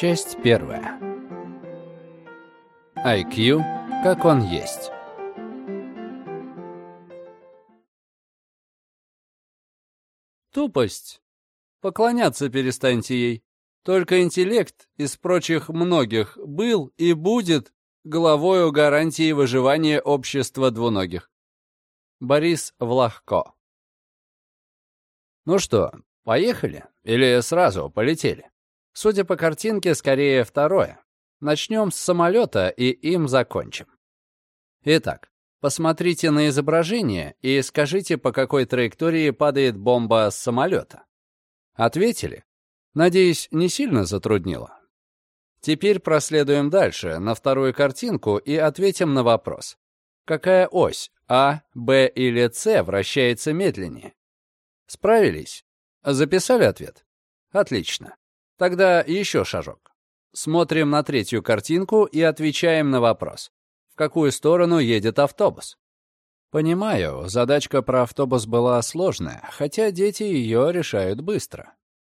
Часть первая. IQ, как он есть. Тупость. Поклоняться перестаньте ей. Только интеллект из прочих многих был и будет главою гарантии выживания общества двуногих. Борис Влахко. Ну что, поехали? Или сразу полетели? Судя по картинке, скорее второе. Начнем с самолета и им закончим. Итак, посмотрите на изображение и скажите, по какой траектории падает бомба с самолета. Ответили? Надеюсь, не сильно затруднило. Теперь проследуем дальше, на вторую картинку, и ответим на вопрос. Какая ось, А, Б или С, вращается медленнее? Справились? Записали ответ? Отлично. Тогда еще шажок. Смотрим на третью картинку и отвечаем на вопрос. В какую сторону едет автобус? Понимаю, задачка про автобус была сложная, хотя дети ее решают быстро.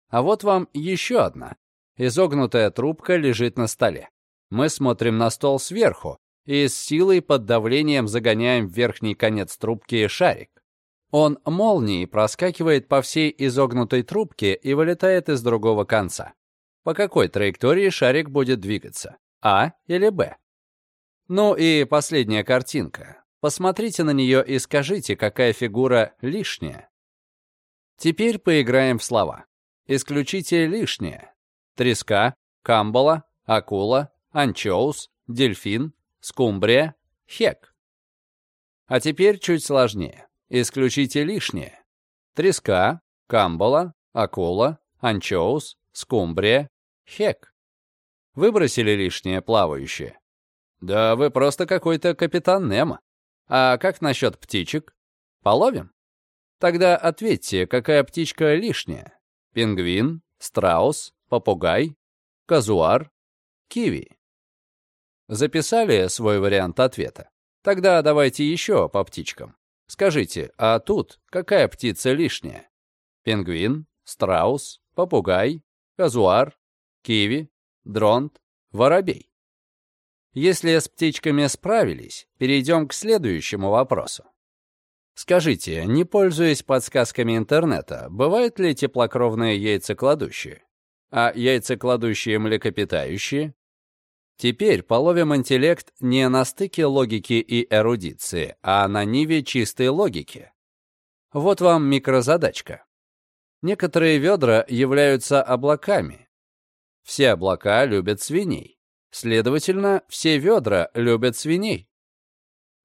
А вот вам еще одна. Изогнутая трубка лежит на столе. Мы смотрим на стол сверху и с силой под давлением загоняем в верхний конец трубки шарик. Он молнией проскакивает по всей изогнутой трубке и вылетает из другого конца. По какой траектории шарик будет двигаться? А или Б? Ну и последняя картинка. Посмотрите на нее и скажите, какая фигура лишняя. Теперь поиграем в слова. Исключите лишнее. Треска, камбала, акула, анчоус, дельфин, скумбрия, хек. А теперь чуть сложнее. Исключите лишнее. Треска, камбала, акула, анчоус, скумбрия, хек. Выбросили лишнее плавающее? Да вы просто какой-то капитан Немо. А как насчет птичек? Половим? Тогда ответьте, какая птичка лишняя? Пингвин, страус, попугай, казуар, киви. Записали свой вариант ответа? Тогда давайте еще по птичкам. Скажите, а тут какая птица лишняя? Пингвин, страус, попугай, казуар, киви, дронт, воробей. Если с птичками справились, перейдем к следующему вопросу. Скажите, не пользуясь подсказками интернета, бывают ли теплокровные яйцекладущие? А яйцекладущие млекопитающие? Теперь половим интеллект не на стыке логики и эрудиции, а на ниве чистой логики. Вот вам микрозадачка. Некоторые ведра являются облаками. Все облака любят свиней. Следовательно, все ведра любят свиней.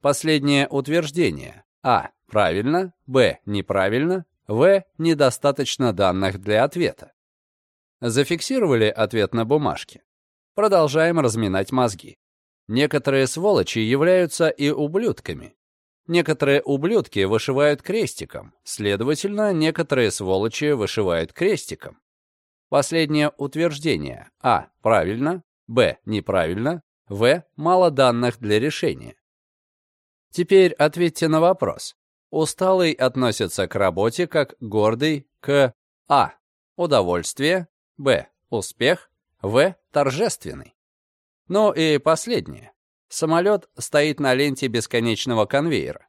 Последнее утверждение. А. Правильно. Б. Неправильно. В. Недостаточно данных для ответа. Зафиксировали ответ на бумажке. Продолжаем разминать мозги. Некоторые сволочи являются и ублюдками. Некоторые ублюдки вышивают крестиком, следовательно, некоторые сволочи вышивают крестиком. Последнее утверждение. А. Правильно. Б. Неправильно. В. Мало данных для решения. Теперь ответьте на вопрос. Усталый относится к работе как гордый к А. Удовольствие. Б. Успех. В. Торжественный. Ну и последнее. Самолет стоит на ленте бесконечного конвейера.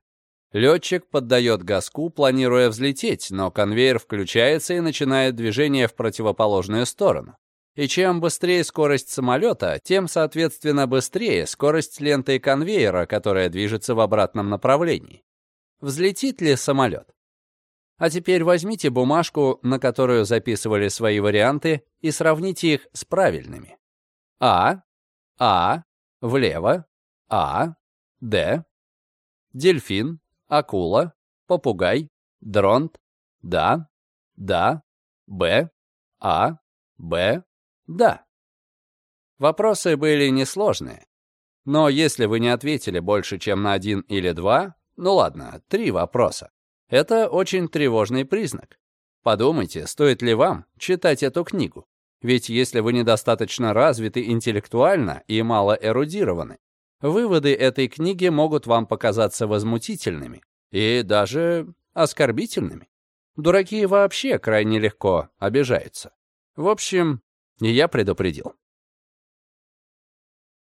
Летчик поддает газку, планируя взлететь, но конвейер включается и начинает движение в противоположную сторону. И чем быстрее скорость самолета, тем, соответственно, быстрее скорость ленты конвейера, которая движется в обратном направлении. Взлетит ли самолет? А теперь возьмите бумажку, на которую записывали свои варианты, и сравните их с правильными. А, А, влево, А, Д, дельфин, акула, попугай, дронт, да, да, Б, А, Б, да. Вопросы были несложные. Но если вы не ответили больше, чем на один или два, ну ладно, три вопроса, это очень тревожный признак. Подумайте, стоит ли вам читать эту книгу. Ведь если вы недостаточно развиты интеллектуально и мало эрудированы, выводы этой книги могут вам показаться возмутительными и даже оскорбительными. Дураки вообще крайне легко обижаются. В общем, я предупредил.